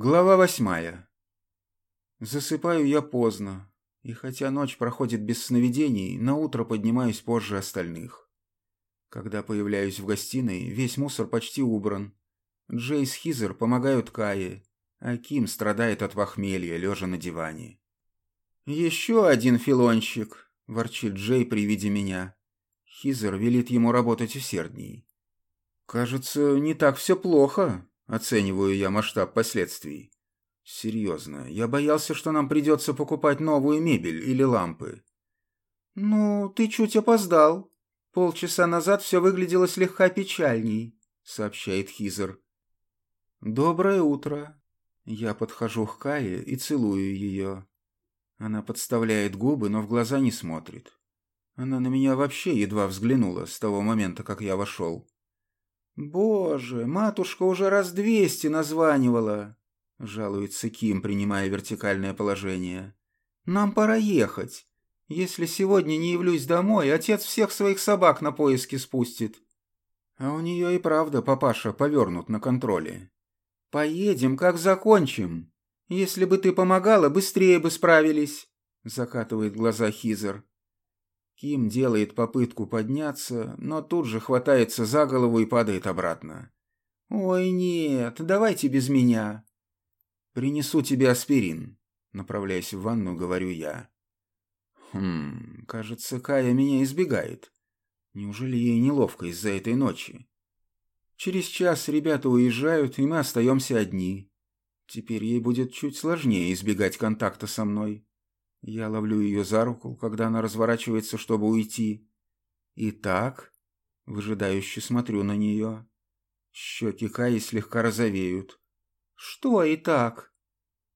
Глава восьмая. Засыпаю я поздно, и хотя ночь проходит без сновидений, на утро поднимаюсь позже остальных. Когда появляюсь в гостиной, весь мусор почти убран. Джейс Хизер помогают Кае, а Ким страдает от похмелья, лежа на диване. «Еще один филончик», — ворчит Джей при виде меня. Хизер велит ему работать усердней. «Кажется, не так все плохо», Оцениваю я масштаб последствий. Серьезно, я боялся, что нам придется покупать новую мебель или лампы. Ну, ты чуть опоздал. Полчаса назад все выглядело слегка печальней, сообщает Хизер. Доброе утро. Я подхожу к Кае и целую ее. Она подставляет губы, но в глаза не смотрит. Она на меня вообще едва взглянула с того момента, как я вошел. «Боже, матушка уже раз двести названивала!» — жалуется Ким, принимая вертикальное положение. «Нам пора ехать. Если сегодня не явлюсь домой, отец всех своих собак на поиски спустит». А у нее и правда папаша повернут на контроле. «Поедем, как закончим. Если бы ты помогала, быстрее бы справились», — закатывает глаза Хизер. Ким делает попытку подняться, но тут же хватается за голову и падает обратно. «Ой, нет, давайте без меня». «Принесу тебе аспирин», — направляясь в ванну, говорю я. «Хм, кажется, Кая меня избегает. Неужели ей неловко из-за этой ночи?» Через час ребята уезжают, и мы остаемся одни. Теперь ей будет чуть сложнее избегать контакта со мной. Я ловлю ее за руку, когда она разворачивается, чтобы уйти. И так, выжидающе смотрю на нее. Щеки Каи слегка розовеют. «Что и так?»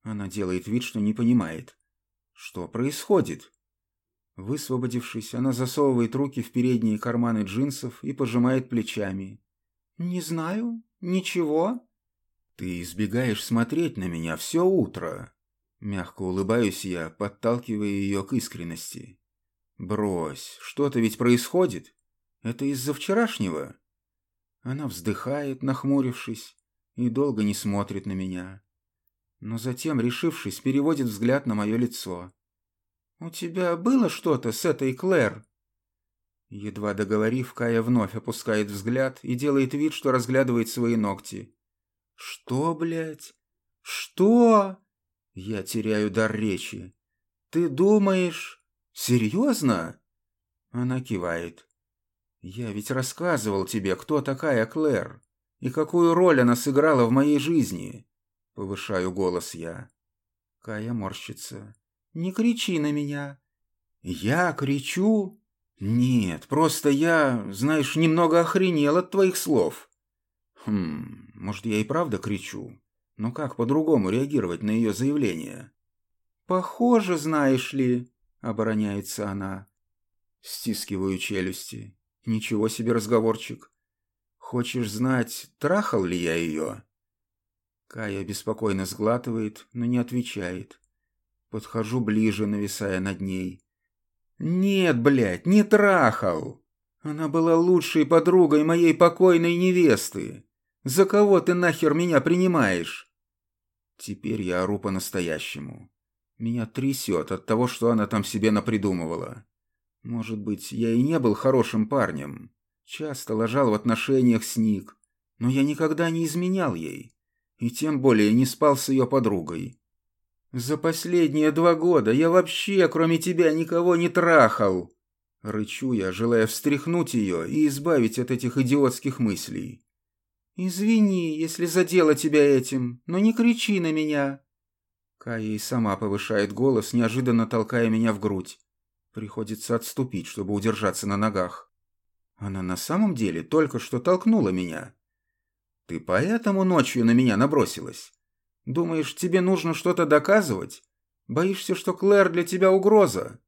Она делает вид, что не понимает. «Что происходит?» Высвободившись, она засовывает руки в передние карманы джинсов и пожимает плечами. «Не знаю. Ничего». «Ты избегаешь смотреть на меня все утро», Мягко улыбаюсь я, подталкивая ее к искренности. «Брось, что-то ведь происходит? Это из-за вчерашнего?» Она вздыхает, нахмурившись, и долго не смотрит на меня. Но затем, решившись, переводит взгляд на мое лицо. «У тебя было что-то с этой Клэр?» Едва договорив, Кая вновь опускает взгляд и делает вид, что разглядывает свои ногти. «Что, блядь? Что?» Я теряю дар речи. «Ты думаешь...» «Серьезно?» Она кивает. «Я ведь рассказывал тебе, кто такая Клэр и какую роль она сыграла в моей жизни». Повышаю голос я. Кая морщится. «Не кричи на меня». «Я кричу?» «Нет, просто я, знаешь, немного охренел от твоих слов». «Хм, может, я и правда кричу? Но как по-другому реагировать на ее заявление? «Похоже, знаешь ли», — обороняется она. Стискиваю челюсти. Ничего себе разговорчик. «Хочешь знать, трахал ли я ее?» Кая беспокойно сглатывает, но не отвечает. Подхожу ближе, нависая над ней. «Нет, блядь, не трахал! Она была лучшей подругой моей покойной невесты! За кого ты нахер меня принимаешь?» Теперь я ору по-настоящему. Меня трясет от того, что она там себе напридумывала. Может быть, я и не был хорошим парнем. Часто ложал в отношениях с Ник, но я никогда не изменял ей. И тем более не спал с ее подругой. За последние два года я вообще, кроме тебя, никого не трахал. Рычу я, желая встряхнуть ее и избавить от этих идиотских мыслей. «Извини, если задела тебя этим, но не кричи на меня!» Кая и сама повышает голос, неожиданно толкая меня в грудь. Приходится отступить, чтобы удержаться на ногах. Она на самом деле только что толкнула меня. Ты поэтому ночью на меня набросилась? Думаешь, тебе нужно что-то доказывать? Боишься, что Клэр для тебя угроза?»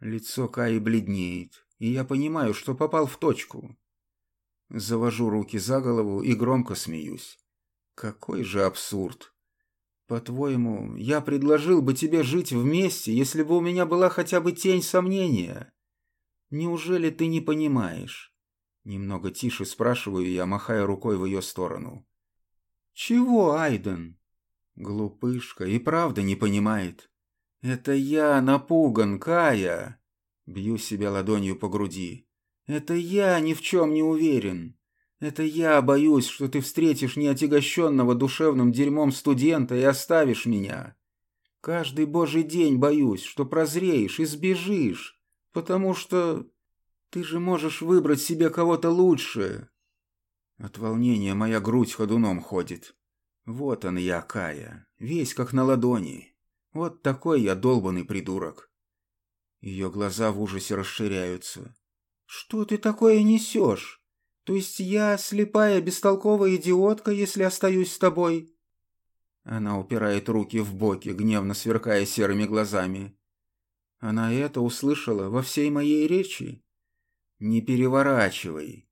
Лицо Каи бледнеет, и я понимаю, что попал в точку. Завожу руки за голову и громко смеюсь. Какой же абсурд. По-твоему, я предложил бы тебе жить вместе, если бы у меня была хотя бы тень сомнения? Неужели ты не понимаешь? Немного тише спрашиваю я, махая рукой в ее сторону. Чего, Айден? Глупышка и правда не понимает. Это я напуган, Кая. Бью себя ладонью по груди. Это я ни в чем не уверен. Это я боюсь, что ты встретишь неотягощенного душевным дерьмом студента и оставишь меня. Каждый божий день боюсь, что прозреешь и сбежишь, потому что ты же можешь выбрать себе кого-то лучше. От волнения моя грудь ходуном ходит. Вот он я, Кая, весь как на ладони. Вот такой я долбанный придурок. Ее глаза в ужасе расширяются. «Что ты такое несешь? То есть я слепая, бестолковая идиотка, если остаюсь с тобой?» Она упирает руки в боки, гневно сверкая серыми глазами. Она это услышала во всей моей речи. «Не переворачивай.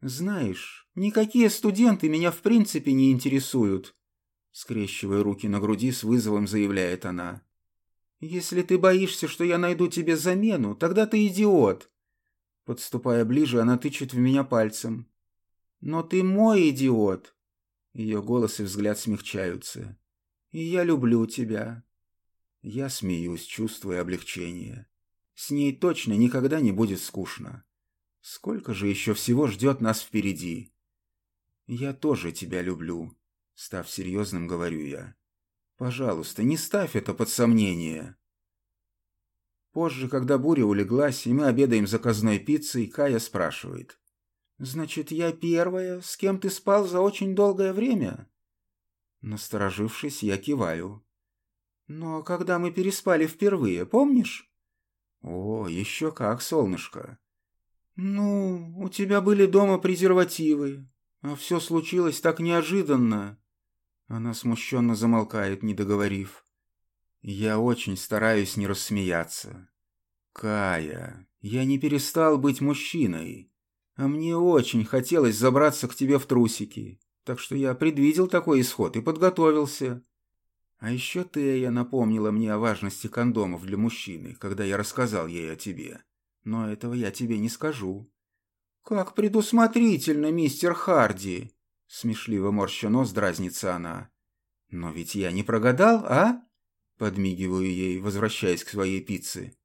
Знаешь, никакие студенты меня в принципе не интересуют», скрещивая руки на груди с вызовом заявляет она. «Если ты боишься, что я найду тебе замену, тогда ты идиот». Подступая ближе, она тычет в меня пальцем. «Но ты мой идиот!» Ее голос и взгляд смягчаются. «И я люблю тебя». Я смеюсь, чувствуя облегчение. С ней точно никогда не будет скучно. Сколько же еще всего ждет нас впереди? Я тоже тебя люблю, став серьезным, говорю я. Пожалуйста, не ставь это под сомнение. Позже, когда буря улеглась, и мы обедаем заказной пиццей, Кая спрашивает. «Значит, я первая, с кем ты спал за очень долгое время?» Насторожившись, я киваю. «Но когда мы переспали впервые, помнишь?» «О, еще как, солнышко!» «Ну, у тебя были дома презервативы, а все случилось так неожиданно. Она смущенно замолкает, не договорив. Я очень стараюсь не рассмеяться. Кая, я не перестал быть мужчиной, а мне очень хотелось забраться к тебе в трусики, так что я предвидел такой исход и подготовился. А еще Тея напомнила мне о важности кондомов для мужчины, когда я рассказал ей о тебе. Но этого я тебе не скажу. «Как предусмотрительно, мистер Харди!» Смешливо морща нос дразнится она. «Но ведь я не прогадал, а?» Подмигиваю ей, возвращаясь к своей пицце.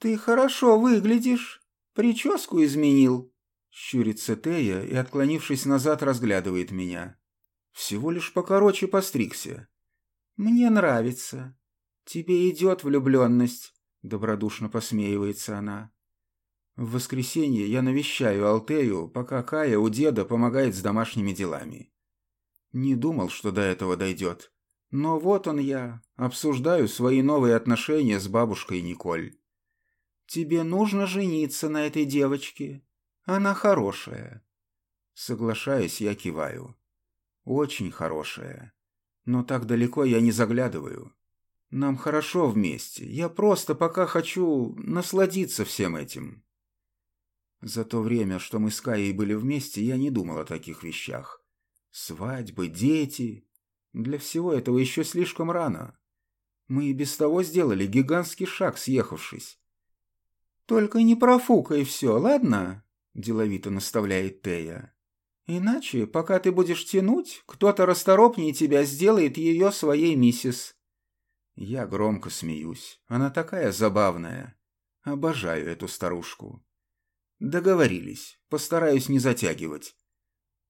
«Ты хорошо выглядишь. Прическу изменил». Щурится Тея и, отклонившись назад, разглядывает меня. Всего лишь покороче постригся. «Мне нравится. Тебе идет влюбленность», — добродушно посмеивается она. В воскресенье я навещаю Алтею, пока Кая у деда помогает с домашними делами. Не думал, что до этого дойдет. Но вот он я, обсуждаю свои новые отношения с бабушкой Николь. «Тебе нужно жениться на этой девочке. Она хорошая». Соглашаясь, я киваю. «Очень хорошая. Но так далеко я не заглядываю. Нам хорошо вместе. Я просто пока хочу насладиться всем этим». За то время, что мы с Каей были вместе, я не думал о таких вещах. Свадьбы, дети. Для всего этого еще слишком рано. Мы и без того сделали гигантский шаг, съехавшись. «Только не профукай все, ладно?» – деловито наставляет Тея. «Иначе, пока ты будешь тянуть, кто-то расторопнее тебя сделает ее своей миссис». Я громко смеюсь. Она такая забавная. Обожаю эту старушку. Договорились. Постараюсь не затягивать.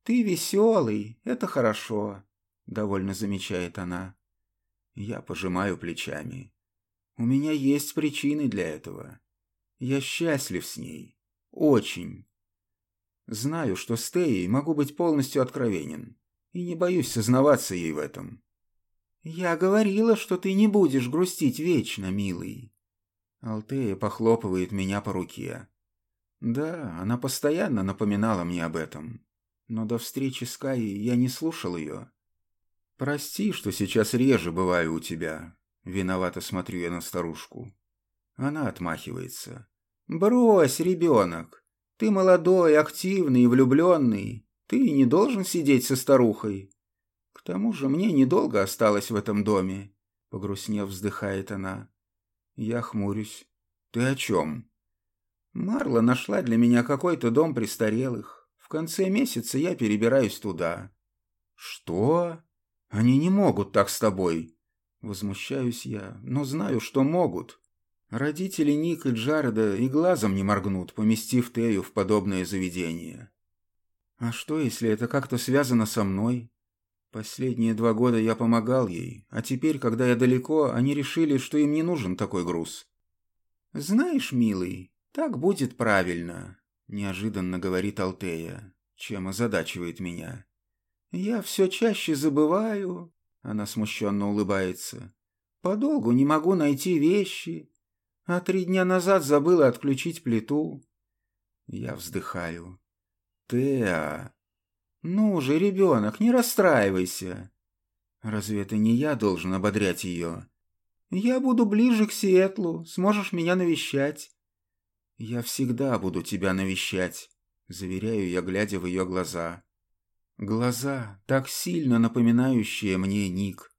Ты веселый, это хорошо, довольно замечает она. Я пожимаю плечами. У меня есть причины для этого. Я счастлив с ней. Очень. Знаю, что с Теей могу быть полностью откровенен. И не боюсь сознаваться ей в этом. Я говорила, что ты не будешь грустить вечно, милый. Алтея похлопывает меня по руке. Да, она постоянно напоминала мне об этом. Но до встречи с Каей я не слушал ее. Прости, что сейчас реже бываю у тебя. Виновато смотрю я на старушку. Она отмахивается. Брось, ребенок. Ты молодой, активный и влюбленный. Ты не должен сидеть со старухой. К тому же мне недолго осталось в этом доме. Погрустнев, вздыхает она. Я хмурюсь. Ты о чем? Марла нашла для меня какой-то дом престарелых. В конце месяца я перебираюсь туда. Что? Они не могут так с тобой. Возмущаюсь я, но знаю, что могут. Родители Ник и Джареда и глазом не моргнут, поместив Тею в подобное заведение. А что, если это как-то связано со мной? Последние два года я помогал ей, а теперь, когда я далеко, они решили, что им не нужен такой груз. «Знаешь, милый, так будет правильно», — неожиданно говорит Алтея, чем озадачивает меня. «Я все чаще забываю», — она смущенно улыбается. «Подолгу не могу найти вещи, а три дня назад забыла отключить плиту». Я вздыхаю. «Теа...» «Ну же, ребенок, не расстраивайся!» «Разве это не я должен ободрять ее?» Я буду ближе к Сиэтлу, сможешь меня навещать». «Я всегда буду тебя навещать», — заверяю я, глядя в ее глаза. Глаза, так сильно напоминающие мне Ник.